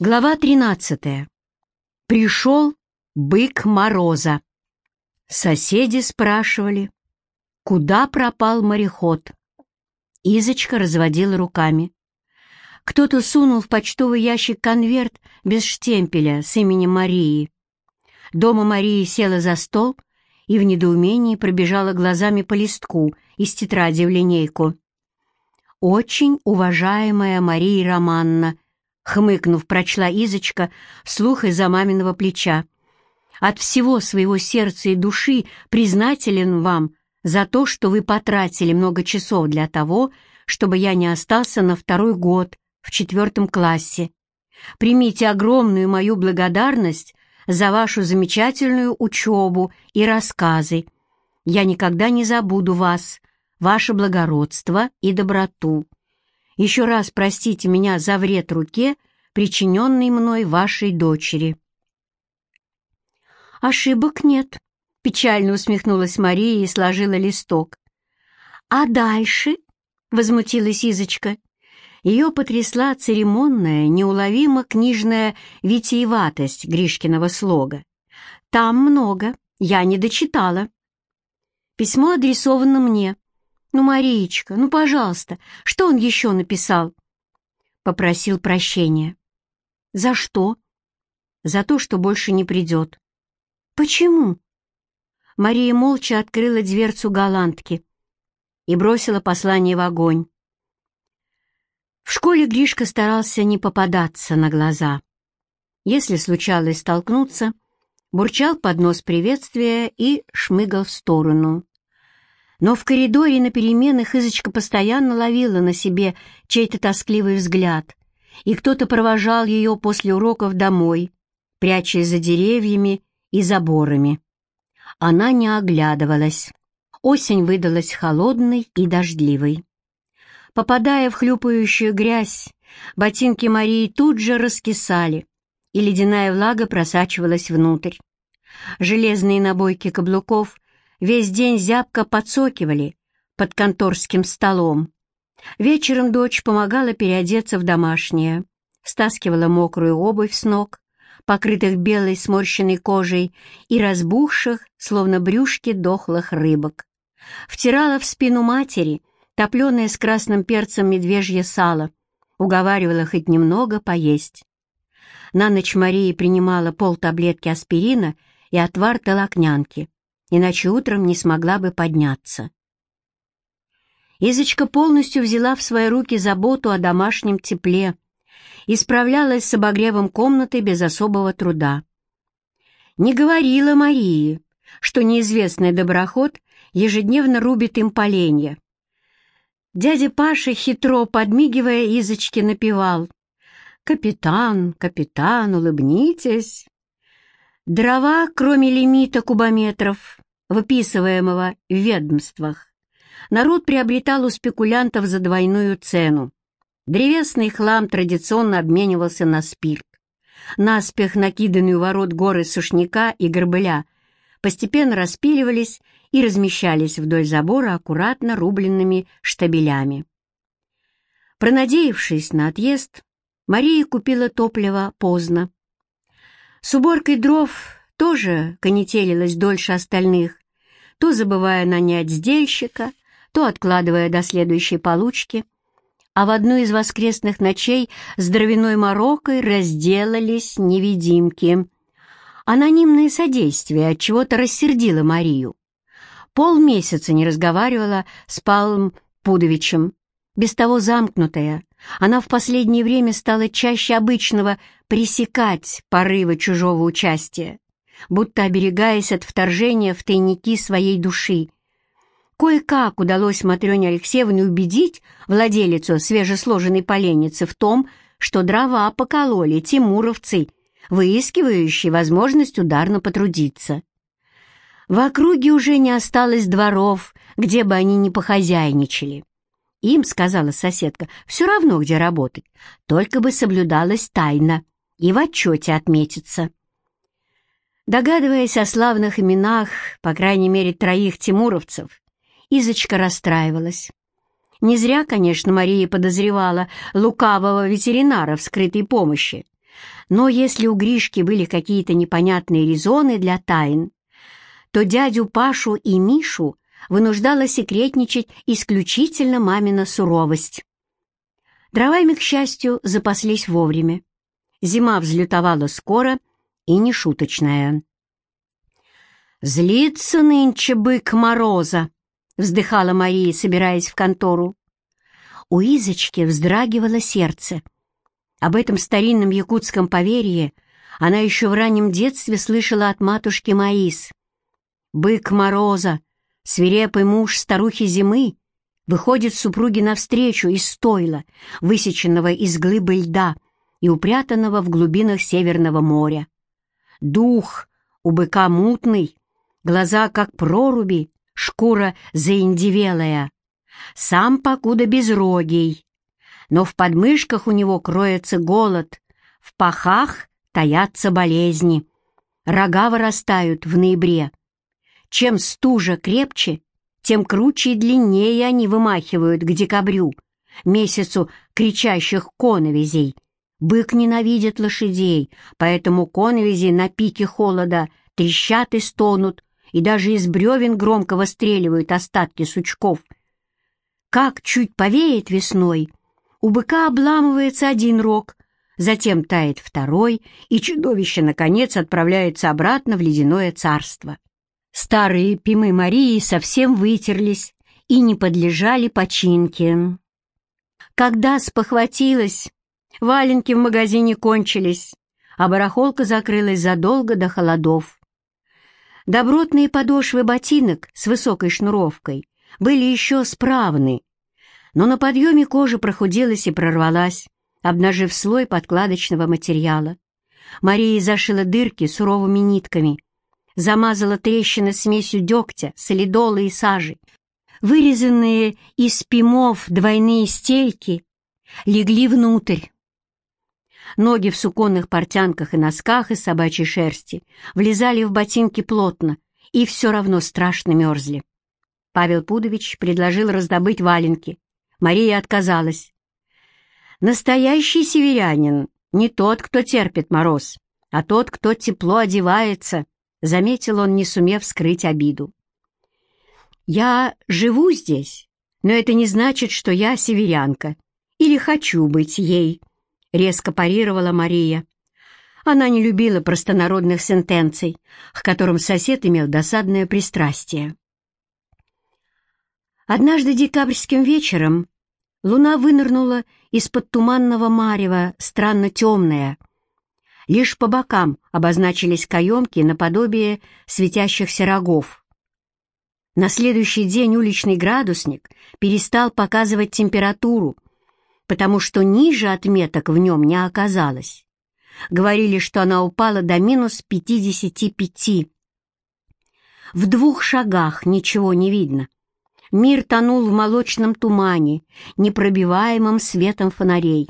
Глава 13. Пришел бык Мороза. Соседи спрашивали, куда пропал мореход. Изочка разводила руками. Кто-то сунул в почтовый ящик конверт без штемпеля с именем Марии. Дома Мария села за стол и в недоумении пробежала глазами по листку из тетради в линейку. «Очень уважаемая Мария Романна», хмыкнув, прочла Изочка вслух из-за маминого плеча. «От всего своего сердца и души признателен вам за то, что вы потратили много часов для того, чтобы я не остался на второй год в четвертом классе. Примите огромную мою благодарность за вашу замечательную учебу и рассказы. Я никогда не забуду вас, ваше благородство и доброту. Еще раз простите меня за вред руке, причиненный мной вашей дочери». «Ошибок нет», — печально усмехнулась Мария и сложила листок. «А дальше?» — возмутилась Изочка. Ее потрясла церемонная, неуловимо книжная витиеватость Гришкиного слога. «Там много, я не дочитала». Письмо адресовано мне. «Ну, Мариечка, ну, пожалуйста, что он еще написал?» Попросил прощения. «За что?» «За то, что больше не придет». «Почему?» Мария молча открыла дверцу голландки и бросила послание в огонь. В школе Гришка старался не попадаться на глаза. Если случалось столкнуться, бурчал под нос приветствия и шмыгал в сторону. Но в коридоре на переменах Изочка постоянно ловила на себе чей-то тоскливый взгляд, и кто-то провожал ее после уроков домой, прячась за деревьями и заборами. Она не оглядывалась. Осень выдалась холодной и дождливой. Попадая в хлюпающую грязь, ботинки Марии тут же раскисали, и ледяная влага просачивалась внутрь. Железные набойки каблуков весь день зябко подсокивали под конторским столом. Вечером дочь помогала переодеться в домашнее, стаскивала мокрую обувь с ног, покрытых белой сморщенной кожей и разбухших, словно брюшки дохлых рыбок. Втирала в спину матери топленое с красным перцем медвежье сало, уговаривала хоть немного поесть. На ночь Мария принимала полтаблетки аспирина и отвар толокнянки иначе утром не смогла бы подняться. Изочка полностью взяла в свои руки заботу о домашнем тепле и справлялась с обогревом комнаты без особого труда. Не говорила Марии, что неизвестный доброход ежедневно рубит им поленья. Дядя Паша, хитро подмигивая, Изочке напевал «Капитан, капитан, улыбнитесь!» Дрова, кроме лимита кубометров, выписываемого в ведомствах, народ приобретал у спекулянтов за двойную цену. Древесный хлам традиционно обменивался на спирт. Наспех накиданные у ворот горы сушняка и горбыля постепенно распиливались и размещались вдоль забора аккуратно рубленными штабелями. Пронадеявшись на отъезд, Мария купила топливо поздно. С уборкой дров тоже конетелилась дольше остальных, то забывая нанять сдельщика, то откладывая до следующей получки, а в одну из воскресных ночей с дровяной морокой разделались невидимки. Анонимное содействие от чего то рассердило Марию. Полмесяца не разговаривала с Павлом Пудовичем, без того замкнутая, она в последнее время стала чаще обычного пресекать порывы чужого участия, будто оберегаясь от вторжения в тайники своей души. Кое-как удалось Матрёне Алексеевне убедить владелицу свежесложенной поленницы в том, что дрова покололи тимуровцы, выискивающие возможность ударно потрудиться. В округе уже не осталось дворов, где бы они ни похозяйничали. Им, сказала соседка, все равно, где работать, только бы соблюдалась тайна и в отчете отметиться. Догадываясь о славных именах, по крайней мере, троих тимуровцев, Изочка расстраивалась. Не зря, конечно, Мария подозревала лукавого ветеринара в скрытой помощи, Но если у Гришки были какие-то непонятные резоны для тайн, то дядю Пашу и Мишу вынуждала секретничать исключительно мамина суровость. Дровами, к счастью, запаслись вовремя. Зима взлютовала скоро и нешуточная. «Злится нынче бык Мороза», — вздыхала Мария, собираясь в контору. У Изочки вздрагивало сердце. Об этом старинном якутском поверье она еще в раннем детстве слышала от матушки Маис. Бык Мороза, свирепый муж старухи зимы, выходит супруге навстречу из стойла, высеченного из глыбы льда и упрятанного в глубинах Северного моря. Дух у быка мутный, глаза как проруби, шкура заиндивелая. Сам покуда безрогий, но в подмышках у него кроется голод, в пахах таятся болезни. Рога вырастают в ноябре. Чем стужа крепче, тем круче и длиннее они вымахивают к декабрю, месяцу кричащих коновизей. Бык ненавидит лошадей, поэтому коновизи на пике холода трещат и стонут, и даже из бревен громко выстреливают остатки сучков. Как чуть повеет весной, у быка обламывается один рог, затем тает второй, и чудовище, наконец, отправляется обратно в ледяное царство. Старые пимы Марии совсем вытерлись и не подлежали починке. Когда спохватилась, валенки в магазине кончились, а барахолка закрылась задолго до холодов. Добротные подошвы ботинок с высокой шнуровкой были еще справны, но на подъеме кожа прохудилась и прорвалась, обнажив слой подкладочного материала. Мария зашила дырки суровыми нитками, замазала трещины смесью дегтя, солидола и сажи. Вырезанные из пимов двойные стельки легли внутрь. Ноги в суконных портянках и носках из собачьей шерсти влезали в ботинки плотно и все равно страшно мерзли. Павел Пудович предложил раздобыть валенки. Мария отказалась. Настоящий северянин не тот, кто терпит мороз, а тот, кто тепло одевается, заметил он, не сумев скрыть обиду. «Я живу здесь, но это не значит, что я северянка или хочу быть ей», — резко парировала Мария. Она не любила простонародных сентенций, к которым сосед имел досадное пристрастие. Однажды декабрьским вечером луна вынырнула из-под туманного марева, странно темная, Лишь по бокам обозначились каемки наподобие светящихся рогов. На следующий день уличный градусник перестал показывать температуру, потому что ниже отметок в нем не оказалось. Говорили, что она упала до минус 55. В двух шагах ничего не видно. Мир тонул в молочном тумане, непробиваемым светом фонарей.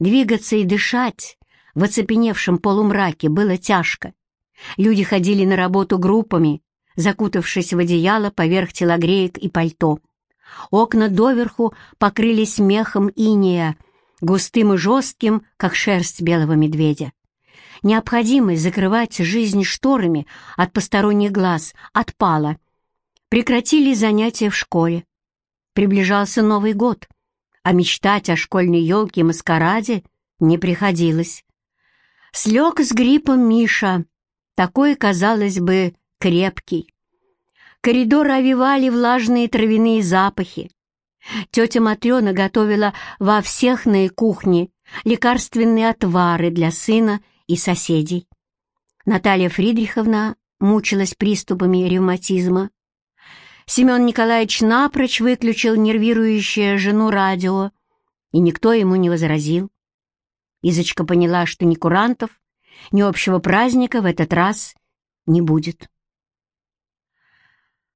Двигаться и дышать в оцепеневшем полумраке было тяжко. Люди ходили на работу группами, закутавшись в одеяло поверх телогреек и пальто. Окна доверху покрылись мехом инея, густым и жестким, как шерсть белого медведя. Необходимость закрывать жизнь шторами от посторонних глаз отпала. Прекратили занятия в школе. Приближался Новый год, а мечтать о школьной елке и маскараде не приходилось. Слег с гриппом Миша, такой, казалось бы, крепкий. Коридор овивали влажные травяные запахи. Тетя Матрена готовила во всех на кухне лекарственные отвары для сына и соседей. Наталья Фридриховна мучилась приступами ревматизма. Семен Николаевич напрочь выключил нервирующее жену радио, и никто ему не возразил. Изочка поняла, что ни курантов, ни общего праздника в этот раз не будет.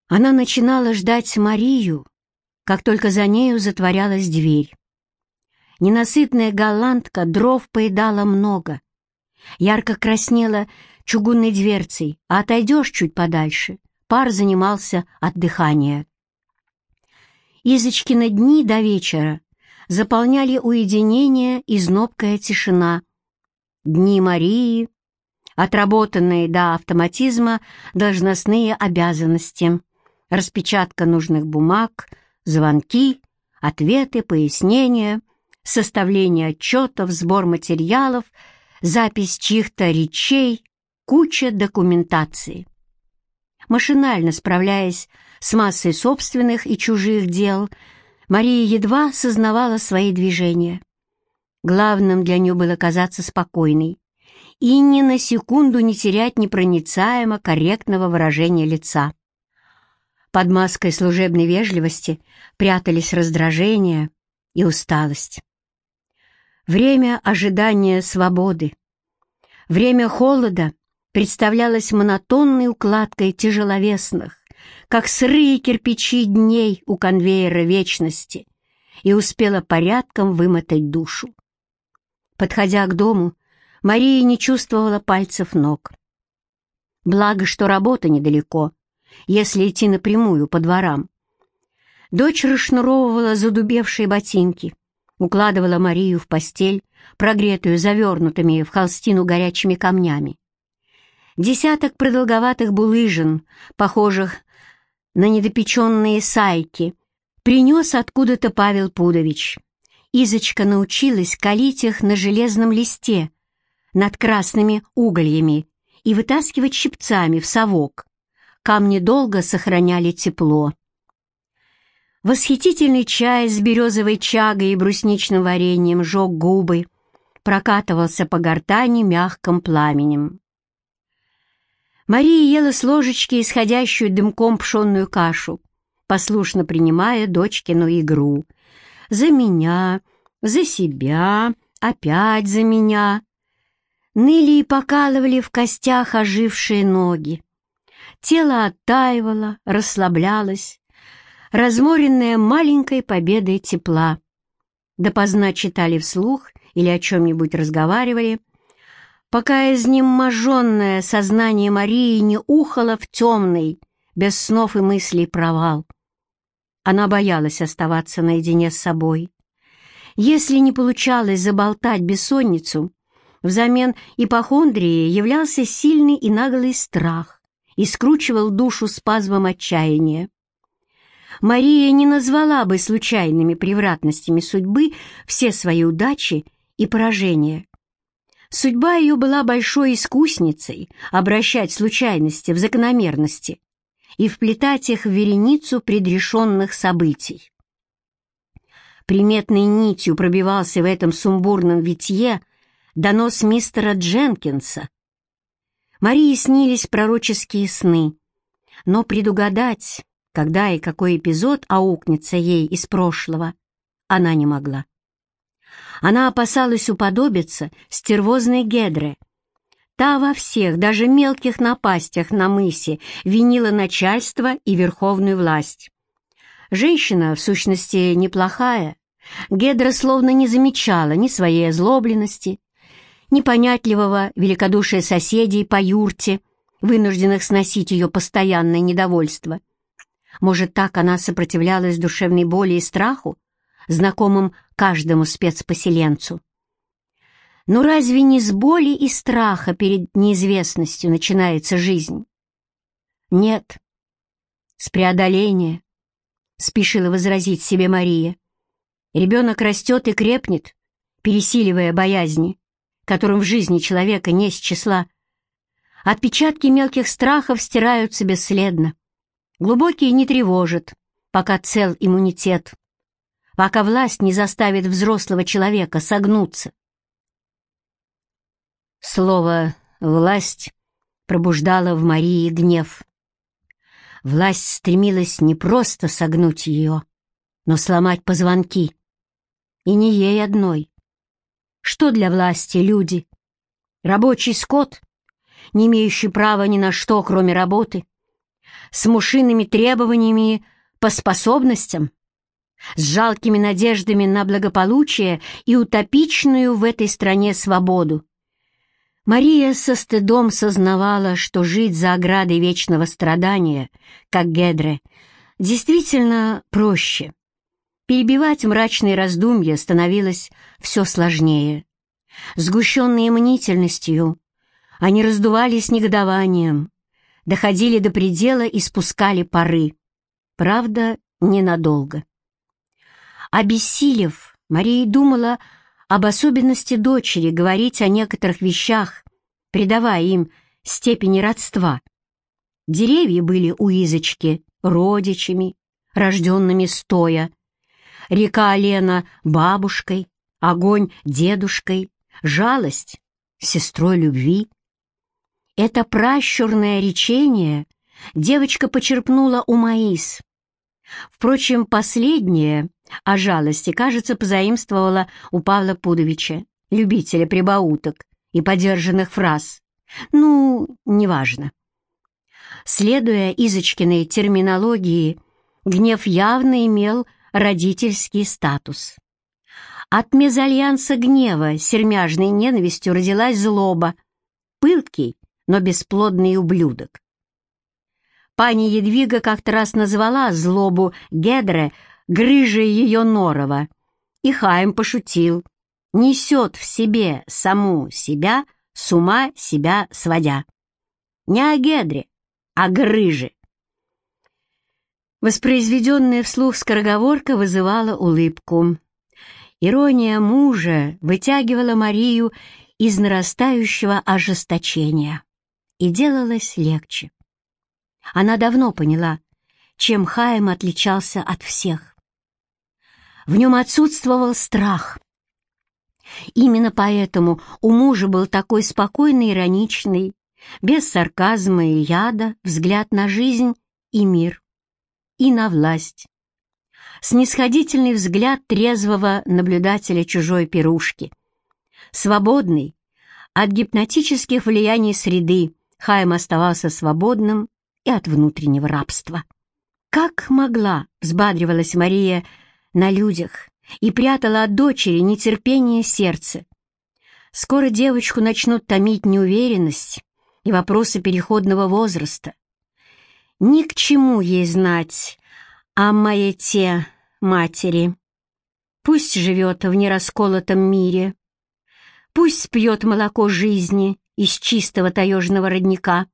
Она начинала ждать Марию, как только за нею затворялась дверь. Ненасытная голландка дров поедала много. Ярко краснела чугунной дверцей, а отойдешь чуть подальше, пар занимался от дыхания. Изочкины дни до вечера заполняли уединение и знобкая тишина. дни Марии, отработанные до автоматизма должностные обязанности, распечатка нужных бумаг, звонки, ответы, пояснения, составление отчетов, сбор материалов, запись чьих-то речей, куча документации. Машинально справляясь с массой собственных и чужих дел, Мария едва сознавала свои движения. Главным для нее было казаться спокойной и ни на секунду не терять непроницаемо корректного выражения лица. Под маской служебной вежливости прятались раздражение и усталость. Время ожидания свободы, время холода представлялось монотонной укладкой тяжеловесных, как сырые кирпичи дней у конвейера вечности, и успела порядком вымотать душу. Подходя к дому, Мария не чувствовала пальцев ног. Благо, что работа недалеко, если идти напрямую по дворам. Дочь расшнуровывала задубевшие ботинки, укладывала Марию в постель, прогретую завернутыми в холстину горячими камнями. Десяток продолговатых булыжин, похожих на недопеченные сайки, принес откуда-то Павел Пудович. Изочка научилась калить их на железном листе над красными угольями и вытаскивать щипцами в совок. Камни долго сохраняли тепло. Восхитительный чай с березовой чагой и брусничным вареньем жег губы, прокатывался по гортани мягким пламенем. Мария ела с ложечки исходящую дымком пшенную кашу, послушно принимая дочкину игру — за меня, за себя, опять за меня. Ныли и покалывали в костях ожившие ноги. Тело оттаивало, расслаблялось, разморенное маленькой победой тепла. Допоздна читали вслух или о чем-нибудь разговаривали, пока изнеможенное сознание Марии не ухало в темный, без снов и мыслей провал. Она боялась оставаться наедине с собой. Если не получалось заболтать бессонницу, взамен ипохондрии являлся сильный и наглый страх и скручивал душу спазмом отчаяния. Мария не назвала бы случайными превратностями судьбы все свои удачи и поражения. Судьба ее была большой искусницей обращать случайности в закономерности и вплетать их в вереницу предрешенных событий. Приметной нитью пробивался в этом сумбурном витье донос мистера Дженкинса. Марии снились пророческие сны, но предугадать, когда и какой эпизод аукнется ей из прошлого, она не могла. Она опасалась уподобиться стервозной Гедре, Та во всех, даже мелких напастях на мысе, винила начальство и верховную власть. Женщина, в сущности, неплохая. Гедра словно не замечала ни своей озлобленности, ни понятливого великодушия соседей по юрте, вынужденных сносить ее постоянное недовольство. Может, так она сопротивлялась душевной боли и страху, знакомым каждому спецпоселенцу. Но разве не с боли и страха перед неизвестностью начинается жизнь? Нет, с преодоления, спешила возразить себе Мария. Ребенок растет и крепнет, пересиливая боязни, которым в жизни человека не с числа. Отпечатки мелких страхов стираются бесследно. Глубокие не тревожат, пока цел иммунитет, пока власть не заставит взрослого человека согнуться, Слово «власть» пробуждало в Марии гнев. Власть стремилась не просто согнуть ее, но сломать позвонки. И не ей одной. Что для власти люди? Рабочий скот, не имеющий права ни на что, кроме работы, с мушиными требованиями по способностям, с жалкими надеждами на благополучие и утопичную в этой стране свободу. Мария со стыдом сознавала, что жить за оградой вечного страдания, как Гедре, действительно проще. Перебивать мрачные раздумья становилось все сложнее. Сгущенные мнительностью, они раздувались негодованием, доходили до предела и спускали пары. Правда, ненадолго. Обессилев, Мария думала об особенности дочери говорить о некоторых вещах, придавая им степени родства. Деревья были у Изочки родичами, рожденными стоя, река Лена — бабушкой, огонь — дедушкой, жалость — сестрой любви. Это пращурное речение девочка почерпнула у Маис. Впрочем, последнее о жалости, кажется, позаимствовала у Павла Пудовича, любителя прибауток и подержанных фраз. Ну, неважно. Следуя Изочкиной терминологии, гнев явно имел родительский статус. От мезальянса гнева сермяжной ненавистью родилась злоба, пылкий, но бесплодный ублюдок. Пани Едвига как-то раз назвала злобу Гедре грыжей ее норова, и Хайм пошутил, несет в себе саму себя, с ума себя сводя. Не о Гедре, а грыже. Воспроизведенная вслух скороговорка вызывала улыбку. Ирония мужа вытягивала Марию из нарастающего ожесточения и делалось легче. Она давно поняла, чем Хаим отличался от всех. В нем отсутствовал страх. Именно поэтому у мужа был такой спокойный, ироничный, без сарказма и яда взгляд на жизнь и мир, и на власть. Снисходительный взгляд трезвого наблюдателя чужой пирушки. Свободный, от гипнотических влияний среды, Хайм оставался свободным и от внутреннего рабства. Как могла, взбадривалась Мария на людях и прятала от дочери нетерпение сердца. Скоро девочку начнут томить неуверенность, и вопросы переходного возраста. Ни к чему ей знать о маяте матери. Пусть живет в нерасколотом мире, пусть спьет молоко жизни из чистого таежного родника,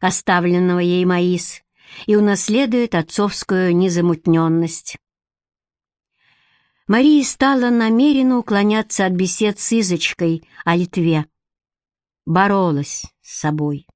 оставленного ей Маис, и унаследует отцовскую незамутненность. Мария стала намеренно уклоняться от бесед с Изочкой о Литве. Боролась с собой.